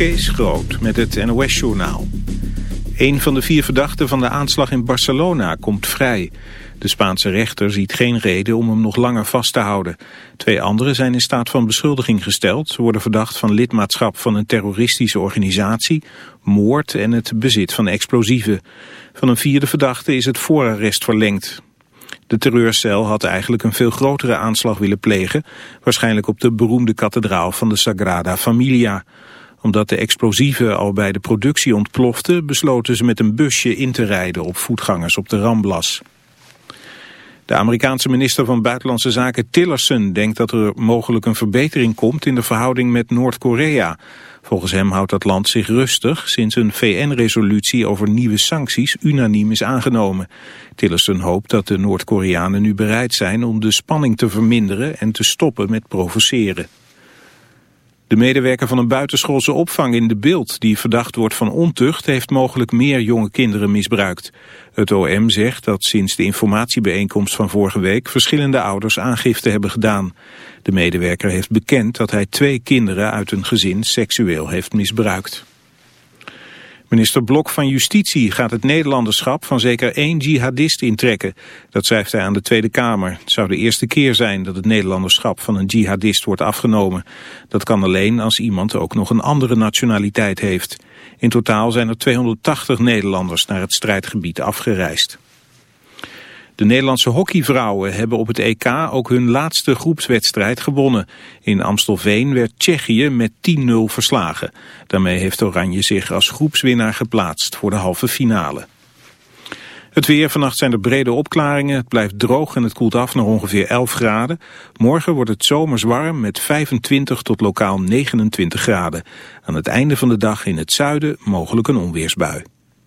Kees Groot met het NOS-journaal. Een van de vier verdachten van de aanslag in Barcelona komt vrij. De Spaanse rechter ziet geen reden om hem nog langer vast te houden. Twee anderen zijn in staat van beschuldiging gesteld. Ze worden verdacht van lidmaatschap van een terroristische organisatie, moord en het bezit van explosieven. Van een vierde verdachte is het voorarrest verlengd. De terreurcel had eigenlijk een veel grotere aanslag willen plegen, waarschijnlijk op de beroemde kathedraal van de Sagrada Familia omdat de explosieven al bij de productie ontploften, besloten ze met een busje in te rijden op voetgangers op de Ramblas. De Amerikaanse minister van Buitenlandse Zaken Tillerson denkt dat er mogelijk een verbetering komt in de verhouding met Noord-Korea. Volgens hem houdt dat land zich rustig sinds een VN-resolutie over nieuwe sancties unaniem is aangenomen. Tillerson hoopt dat de Noord-Koreanen nu bereid zijn om de spanning te verminderen en te stoppen met provoceren. De medewerker van een buitenschoolse opvang in de beeld die verdacht wordt van ontucht heeft mogelijk meer jonge kinderen misbruikt. Het OM zegt dat sinds de informatiebijeenkomst van vorige week verschillende ouders aangifte hebben gedaan. De medewerker heeft bekend dat hij twee kinderen uit een gezin seksueel heeft misbruikt. Minister Blok van Justitie gaat het Nederlanderschap van zeker één jihadist intrekken. Dat schrijft hij aan de Tweede Kamer. Het zou de eerste keer zijn dat het Nederlanderschap van een jihadist wordt afgenomen. Dat kan alleen als iemand ook nog een andere nationaliteit heeft. In totaal zijn er 280 Nederlanders naar het strijdgebied afgereisd. De Nederlandse hockeyvrouwen hebben op het EK ook hun laatste groepswedstrijd gewonnen. In Amstelveen werd Tsjechië met 10-0 verslagen. Daarmee heeft Oranje zich als groepswinnaar geplaatst voor de halve finale. Het weer, vannacht zijn er brede opklaringen, het blijft droog en het koelt af naar ongeveer 11 graden. Morgen wordt het zomers warm met 25 tot lokaal 29 graden. Aan het einde van de dag in het zuiden mogelijk een onweersbui.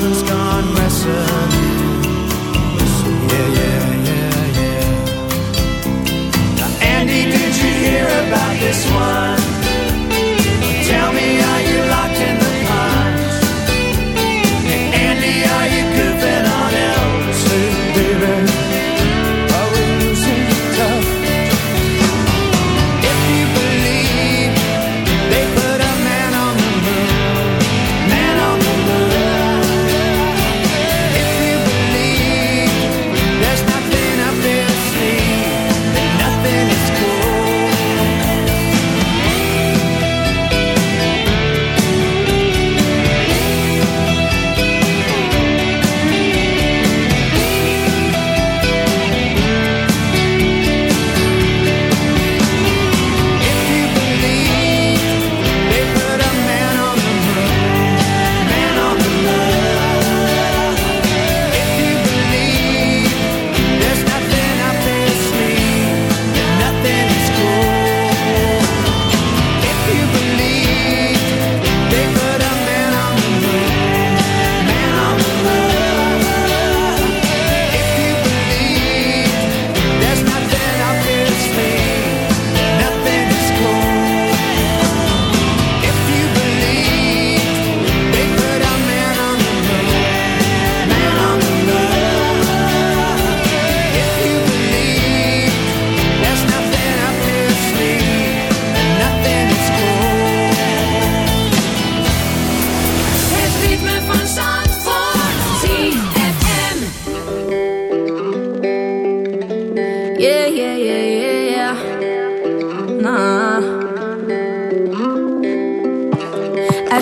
sun's.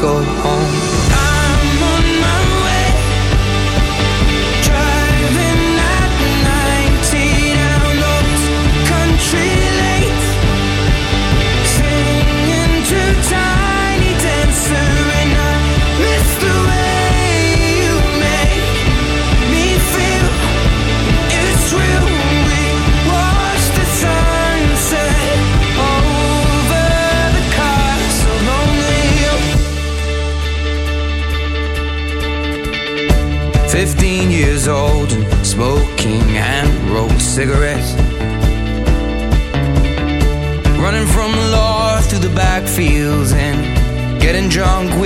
go home.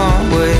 can't wait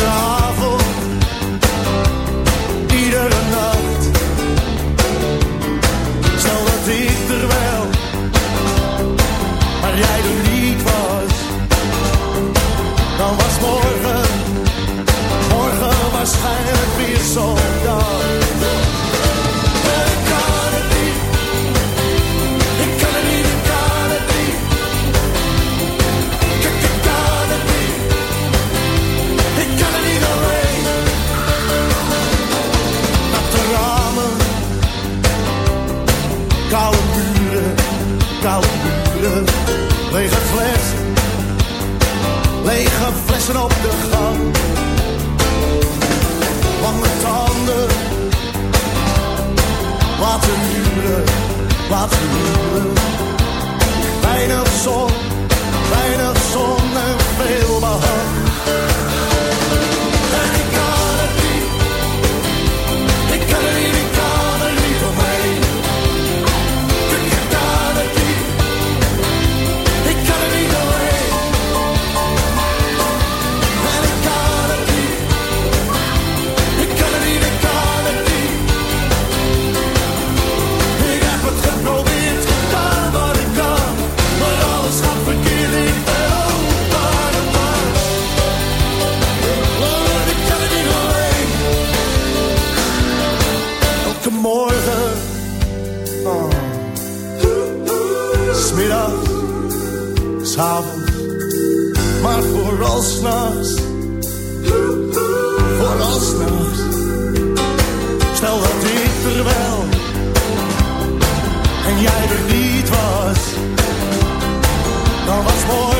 strong alles. Dan was mooi.